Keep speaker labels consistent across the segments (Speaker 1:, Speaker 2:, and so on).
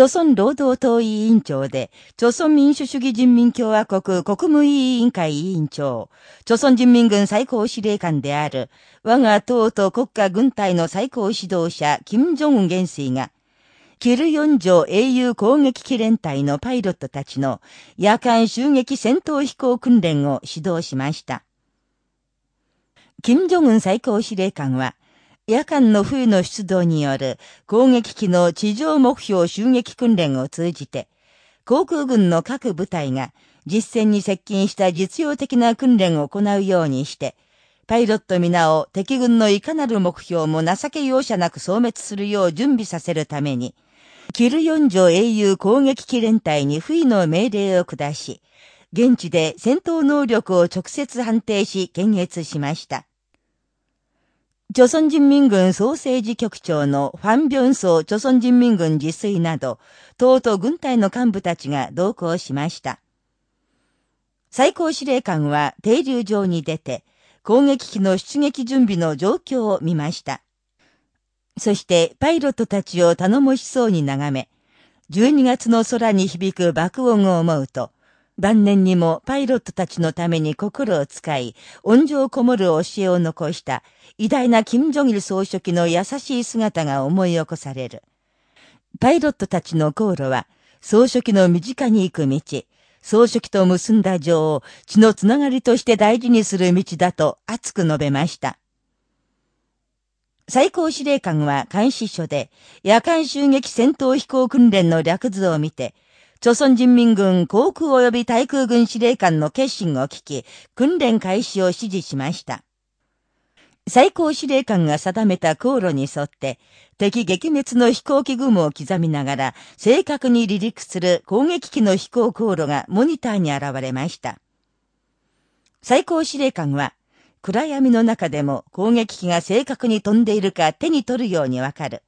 Speaker 1: 朝鮮労働党委員長で、朝鮮民主主義人民共和国国務委員会委員長、朝鮮人民軍最高司令官である、我が党と国家軍隊の最高指導者、金正恩元帥が、キルヨン城英雄攻撃機連隊のパイロットたちの夜間襲撃戦闘飛行訓練を指導しました。金正恩最高司令官は、夜間の冬の出動による攻撃機の地上目標襲撃訓練を通じて、航空軍の各部隊が実戦に接近した実用的な訓練を行うようにして、パイロット皆を敵軍のいかなる目標も情け容赦なく消滅するよう準備させるために、キルヨンジョ英雄攻撃機連隊に不意の命令を下し、現地で戦闘能力を直接判定し検閲しました。朝鮮人民軍総政治局長のファン・ビョンソー朝鮮人民軍自炊など、党と軍隊の幹部たちが同行しました。最高司令官は停留場に出て、攻撃機の出撃準備の状況を見ました。そしてパイロットたちを頼もしそうに眺め、12月の空に響く爆音を思うと、晩年にもパイロットたちのために心を使い、温情こもる教えを残した偉大な金正日総書記の優しい姿が思い起こされる。パイロットたちの航路は、総書記の身近に行く道、総書記と結んだ情を血のつながりとして大事にする道だと熱く述べました。最高司令官は監視所で夜間襲撃戦闘飛行訓練の略図を見て、朝鮮人民軍航空及び対空軍司令官の決心を聞き、訓練開始を指示しました。最高司令官が定めた航路に沿って、敵撃滅の飛行機雲を刻みながら、正確に離陸する攻撃機の飛行航路がモニターに現れました。最高司令官は、暗闇の中でも攻撃機が正確に飛んでいるか手に取るようにわかる。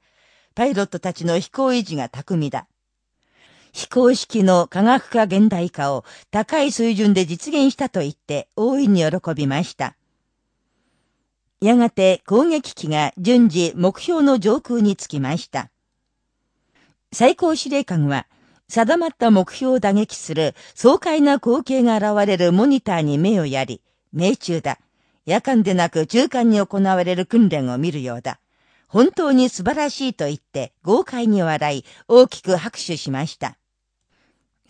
Speaker 1: パイロットたちの飛行維持が巧みだ。非公式の科学化現代化を高い水準で実現したと言って大いに喜びました。やがて攻撃機が順次目標の上空につきました。最高司令官は定まった目標を打撃する爽快な光景が現れるモニターに目をやり、命中だ。夜間でなく中間に行われる訓練を見るようだ。本当に素晴らしいと言って豪快に笑い大きく拍手しました。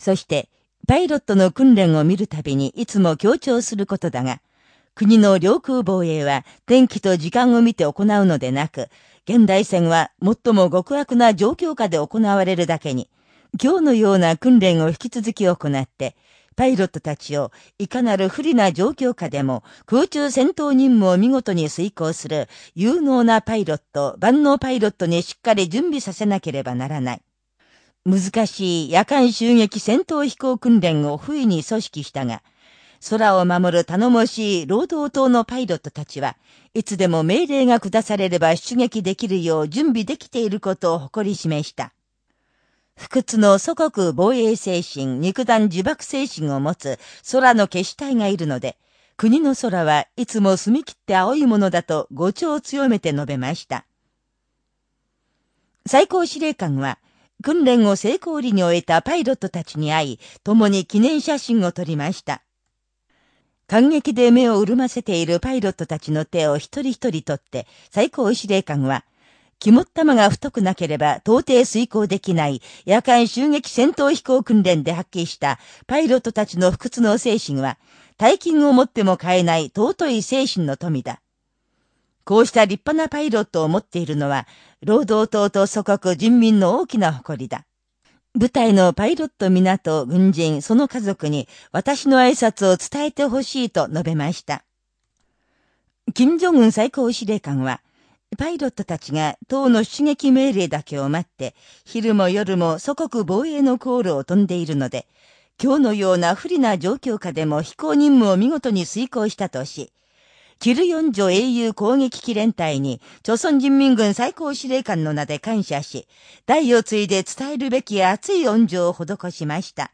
Speaker 1: そして、パイロットの訓練を見るたびにいつも強調することだが、国の領空防衛は天気と時間を見て行うのでなく、現代戦は最も極悪な状況下で行われるだけに、今日のような訓練を引き続き行って、パイロットたちをいかなる不利な状況下でも空中戦闘任務を見事に遂行する有能なパイロット、万能パイロットにしっかり準備させなければならない。難しい夜間襲撃戦闘飛行訓練を不意に組織したが、空を守る頼もしい労働党のパイロットたちは、いつでも命令が下されれば出撃できるよう準備できていることを誇り示した。不屈の祖国防衛精神、肉弾自爆精神を持つ空の消し隊がいるので、国の空はいつも澄み切って青いものだと語調を強めて述べました。最高司令官は、訓練を成功裏に終えたパイロットたちに会い、共に記念写真を撮りました。感激で目を潤ませているパイロットたちの手を一人一人取って、最高司令官は、肝っ玉が太くなければ到底遂行できない夜間襲撃戦闘飛行訓練で発揮したパイロットたちの不屈の精神は、大金を持っても買えない尊い精神の富だ。こうした立派なパイロットを持っているのは、労働党と祖国人民の大きな誇りだ。部隊のパイロット皆と軍人、その家族に私の挨拶を伝えてほしいと述べました。金正恩最高司令官は、パイロットたちが党の出撃命令だけを待って、昼も夜も祖国防衛の航路を飛んでいるので、今日のような不利な状況下でも飛行任務を見事に遂行したとし、キルヨンジョ英雄攻撃機連隊に、朝鮮人民軍最高司令官の名で感謝し、代を継いで伝えるべき熱い恩情を施しました。